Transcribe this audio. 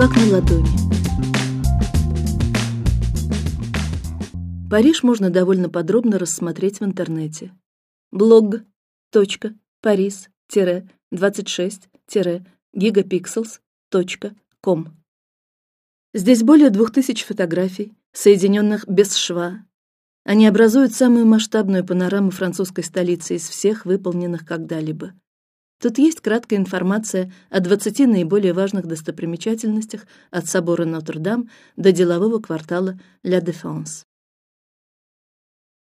как на ладони. Париж можно довольно подробно рассмотреть в интернете. Блог. Парис. 26 gigapixels. ком. Здесь более двух тысяч фотографий, соединенных без шва. Они образуют самую масштабную панораму французской столицы из всех выполненных когда-либо. Тут есть краткая информация о двадцати наиболее важных достопримечательностях от собора Нотр-Дам до делового квартала Ля Дефенс.